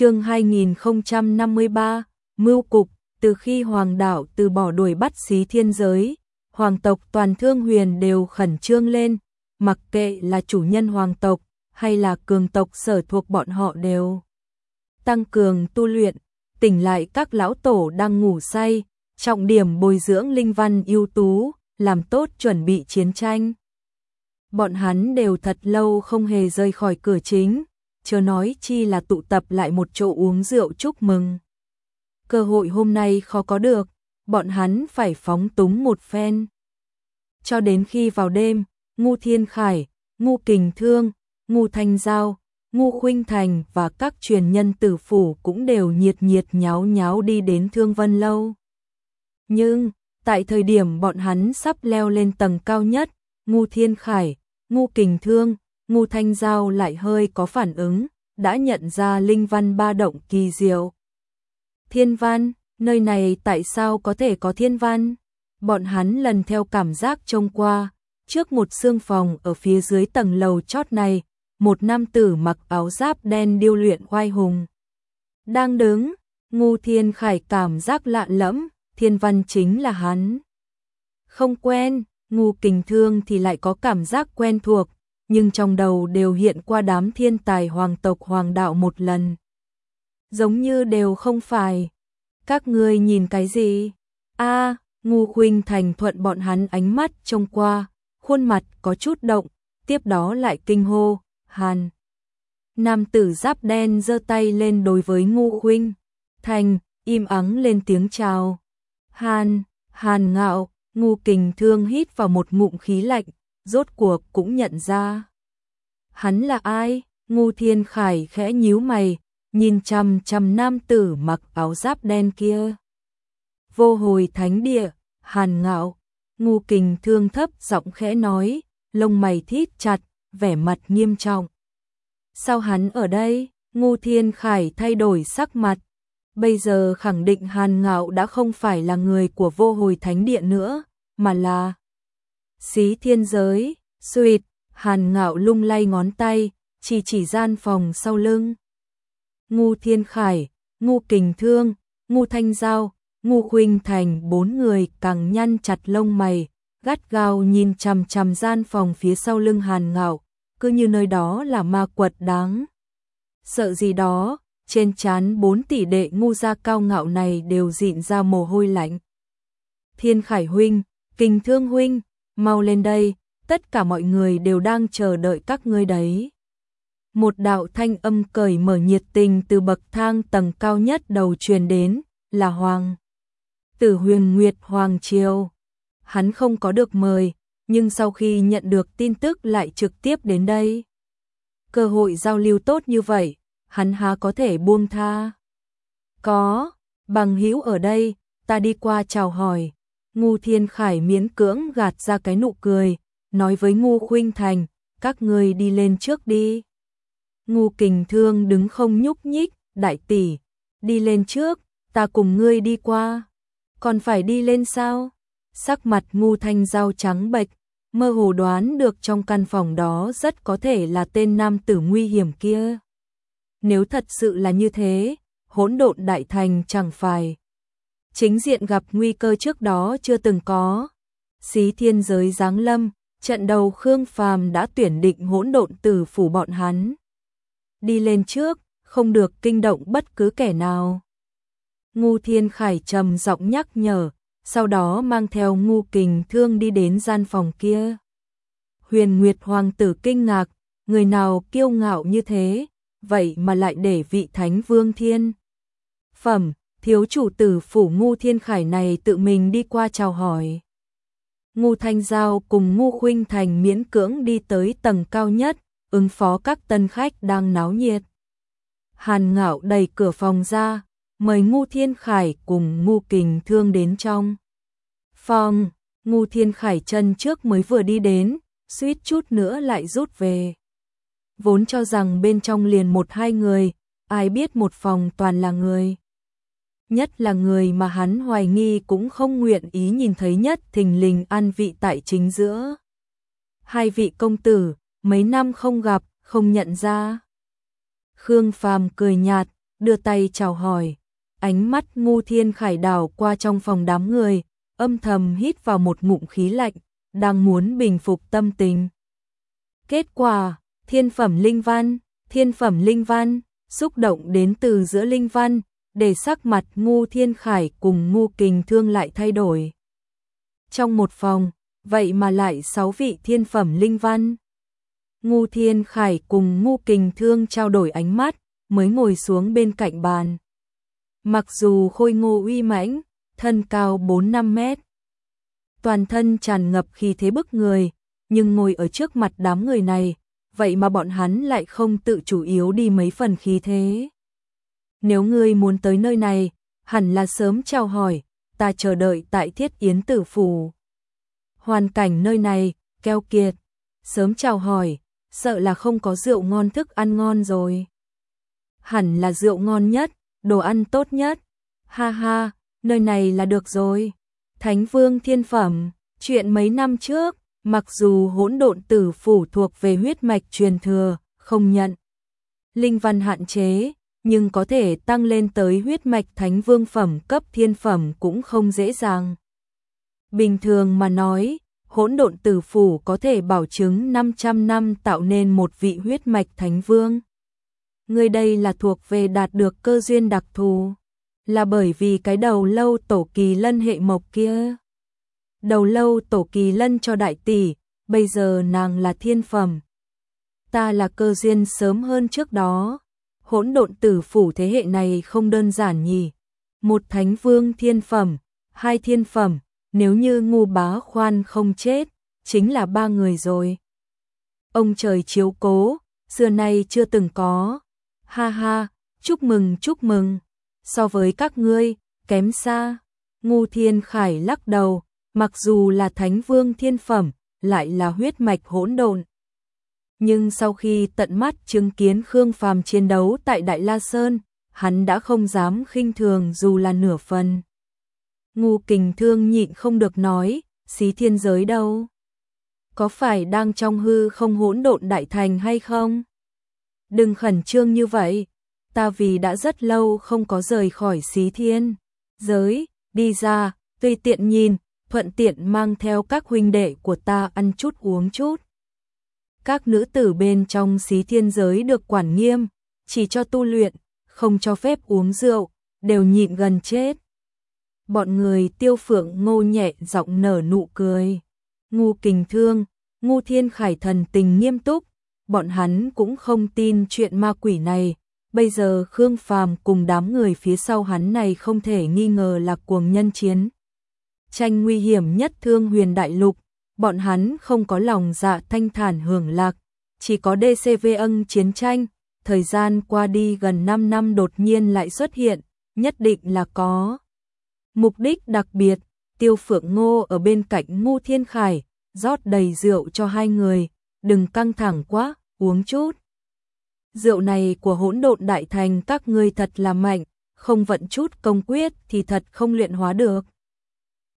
chương 2053, Mưu Cục, từ khi Hoàng Đảo từ bỏ đuổi bắt xí thiên giới, Hoàng tộc toàn thương huyền đều khẩn trương lên, mặc kệ là chủ nhân Hoàng tộc hay là cường tộc sở thuộc bọn họ đều. Tăng cường tu luyện, tỉnh lại các lão tổ đang ngủ say, trọng điểm bồi dưỡng linh văn ưu tú, làm tốt chuẩn bị chiến tranh. Bọn hắn đều thật lâu không hề rời khỏi cửa chính, chưa nói chi là tụ tập lại một chỗ uống rượu chúc mừng. Cơ hội hôm nay khó có được, bọn hắn phải phóng túng một phen. Cho đến khi vào đêm, Ngu Thiên Khải, Ngu Kình Thương, Ngu Thanh Giao, Ngu Khuynh Thành và các truyền nhân tử phủ cũng đều nhiệt nhiệt nháo nháo đi đến Thương Vân Lâu. Nhưng, tại thời điểm bọn hắn sắp leo lên tầng cao nhất, Ngu Thiên Khải, Ngu Kình Thương, Ngô Thanh Giao lại hơi có phản ứng, đã nhận ra linh văn ba động kỳ diệu. Thiên văn, nơi này tại sao có thể có thiên văn? Bọn hắn lần theo cảm giác trông qua, trước một xương phòng ở phía dưới tầng lầu chót này, một nam tử mặc áo giáp đen điêu luyện oai hùng. Đang đứng, ngu thiên khải cảm giác lạ lẫm, thiên văn chính là hắn. Không quen, ngu kình thương thì lại có cảm giác quen thuộc, nhưng trong đầu đều hiện qua đám thiên tài hoàng tộc hoàng đạo một lần. Giống như đều không phải. Các ngươi nhìn cái gì? A, Ngu Khuynh Thành thuận bọn hắn ánh mắt trông qua, khuôn mặt có chút động, tiếp đó lại kinh hô, "Hàn!" Nam tử giáp đen giơ tay lên đối với Ngu Khuynh Thành, im ắng lên tiếng chào. "Hàn!" Hàn Ngạo, Ngu Kình Thương hít vào một ngụm khí lạnh, rốt cuộc cũng nhận ra. Hắn là ai? Ngu Thiên Khải khẽ nhíu mày, nhìn chằm chằm nam tử mặc áo giáp đen kia. Vô hồi thánh địa, hàn ngạo, ngu kình thương thấp giọng khẽ nói, lông mày thít chặt, vẻ mặt nghiêm trọng. Sao hắn ở đây? Ngu Thiên Khải thay đổi sắc mặt. Bây giờ khẳng định Hàn Ngạo đã không phải là người của vô hồi thánh địa nữa, mà là xí thiên giới, suyệt, Hàn Ngạo lung lay ngón tay, chỉ chỉ gian phòng sau lưng. Ngu Thiên Khải, Ngu Kình Thương, Ngu Thanh Giao, Ngu Khuynh Thành bốn người càng nhăn chặt lông mày, gắt gao nhìn chằm chằm gian phòng phía sau lưng Hàn Ngạo, cứ như nơi đó là ma quật đáng. Sợ gì đó, trên trán bốn tỷ đệ ngu gia cao ngạo này đều dịn ra mồ hôi lạnh. Thiên Khải huynh, Kình Thương huynh, mau lên đây, tất cả mọi người đều đang chờ đợi các ngươi đấy. Một đạo thanh âm cởi mở nhiệt tình từ bậc thang tầng cao nhất đầu truyền đến, là Hoàng. Tử huyền Nguyệt Hoàng Triều. Hắn không có được mời, nhưng sau khi nhận được tin tức lại trực tiếp đến đây. Cơ hội giao lưu tốt như vậy, hắn há có thể buông tha. Có, bằng hữu ở đây, ta đi qua chào hỏi. Ngu Thiên Khải miễn cưỡng gạt ra cái nụ cười, nói với Ngu Khuynh Thành, các ngươi đi lên trước đi. Ngu Kình Thương đứng không nhúc nhích, đại tỷ, đi lên trước, ta cùng ngươi đi qua. Còn phải đi lên sao? Sắc mặt Ngu Thanh Giao trắng bệch, mơ hồ đoán được trong căn phòng đó rất có thể là tên nam tử nguy hiểm kia. Nếu thật sự là như thế, hỗn độn đại thành chẳng phải. Chính diện gặp nguy cơ trước đó chưa từng có. Xí thiên giới giáng lâm, trận đầu Khương Phàm đã tuyển định hỗn độn tử phủ bọn hắn. Đi lên trước, không được kinh động bất cứ kẻ nào. Ngu Thiên Khải trầm giọng nhắc nhở, sau đó mang theo ngu kình thương đi đến gian phòng kia. Huyền Nguyệt Hoàng tử kinh ngạc, người nào kiêu ngạo như thế, vậy mà lại để vị thánh vương thiên. Phẩm, thiếu chủ tử phủ ngu thiên khải này tự mình đi qua chào hỏi. Ngu Thanh Giao cùng Ngu Khuynh Thành miễn cưỡng đi tới tầng cao nhất, ứng phó các tân khách đang náo nhiệt. Hàn Ngạo đẩy cửa phòng ra, mời Ngu Thiên Khải cùng Ngu Kình Thương đến trong. Phòng, Ngu Thiên Khải chân trước mới vừa đi đến, suýt chút nữa lại rút về. Vốn cho rằng bên trong liền một hai người, ai biết một phòng toàn là người. Nhất là người mà hắn hoài nghi cũng không nguyện ý nhìn thấy nhất thình lình an vị tại chính giữa. Hai vị công tử, mấy năm không gặp, không nhận ra. Khương Phàm cười nhạt, đưa tay chào hỏi. Ánh mắt ngu thiên khải đảo qua trong phòng đám người, âm thầm hít vào một ngụm khí lạnh, đang muốn bình phục tâm tình. Kết quả, thiên phẩm linh văn, thiên phẩm linh văn, xúc động đến từ giữa linh văn, để sắc mặt ngu thiên khải cùng ngu kình thương lại thay đổi. Trong một phòng, vậy mà lại sáu vị thiên phẩm linh văn. Ngu thiên khải cùng ngu kình thương trao đổi ánh mắt, mới ngồi xuống bên cạnh bàn. Mặc dù khôi ngô uy mãnh, thân cao 4-5 mét, toàn thân tràn ngập khí thế bức người, nhưng ngồi ở trước mặt đám người này, vậy mà bọn hắn lại không tự chủ yếu đi mấy phần khí thế. Nếu ngươi muốn tới nơi này, hẳn là sớm chào hỏi, ta chờ đợi tại thiết yến tử phủ. Hoàn cảnh nơi này, keo kiệt, sớm chào hỏi, sợ là không có rượu ngon thức ăn ngon rồi. Hẳn là rượu ngon nhất, đồ ăn tốt nhất. Ha ha, nơi này là được rồi. Thánh vương thiên phẩm, chuyện mấy năm trước, mặc dù hỗn độn tử phủ thuộc về huyết mạch truyền thừa, không nhận. Linh văn hạn chế, nhưng có thể tăng lên tới huyết mạch thánh vương phẩm cấp thiên phẩm cũng không dễ dàng. Bình thường mà nói, hỗn độn tử phủ có thể bảo chứng 500 năm tạo nên một vị huyết mạch thánh vương. Người đây là thuộc về đạt được cơ duyên đặc thù, là bởi vì cái đầu lâu tổ kỳ lân hệ mộc kia. Đầu lâu tổ kỳ lân cho đại tỷ, bây giờ nàng là thiên phẩm. Ta là cơ duyên sớm hơn trước đó. Hỗn độn tử phủ thế hệ này không đơn giản nhỉ. Một thánh vương thiên phẩm, hai thiên phẩm, nếu như ngu bá khoan không chết, chính là ba người rồi. Ông trời chiếu cố, xưa nay chưa từng có. Ha ha, chúc mừng chúc mừng. So với các ngươi, kém xa. Ngu thiên khải lắc đầu, mặc dù là thánh vương thiên phẩm, lại là huyết mạch hỗn độn. Nhưng sau khi tận mắt chứng kiến Khương Phàm chiến đấu tại Đại La Sơn, hắn đã không dám khinh thường dù là nửa phần. Ngu kình thương nhịn không được nói, xí thiên giới đâu? Có phải đang trong hư không hỗn độn đại thành hay không? Đừng khẩn trương như vậy, ta vì đã rất lâu không có rời khỏi xí thiên. Giới, đi ra, tùy tiện nhìn, thuận tiện mang theo các huynh đệ của ta ăn chút uống chút. Các nữ tử bên trong xí thiên giới được quản nghiêm, chỉ cho tu luyện, không cho phép uống rượu, đều nhịn gần chết. Bọn người tiêu phượng ngô nhẹ giọng nở nụ cười. Ngu kình thương, ngu thiên khải thần tình nghiêm túc, bọn hắn cũng không tin chuyện ma quỷ này. Bây giờ Khương Phàm cùng đám người phía sau hắn này không thể nghi ngờ là cuồng nhân chiến. Tranh nguy hiểm nhất thương huyền đại lục, bọn hắn không có lòng dạ thanh thản hưởng lạc, chỉ có DCV ân chiến tranh, thời gian qua đi gần 5 năm đột nhiên lại xuất hiện, nhất định là có. Mục đích đặc biệt, tiêu phượng ngô ở bên cạnh ngu thiên khải, rót đầy rượu cho hai người, đừng căng thẳng quá, uống chút. Rượu này của hỗn độn đại thành các ngươi thật là mạnh, không vận chút công quyết thì thật không luyện hóa được.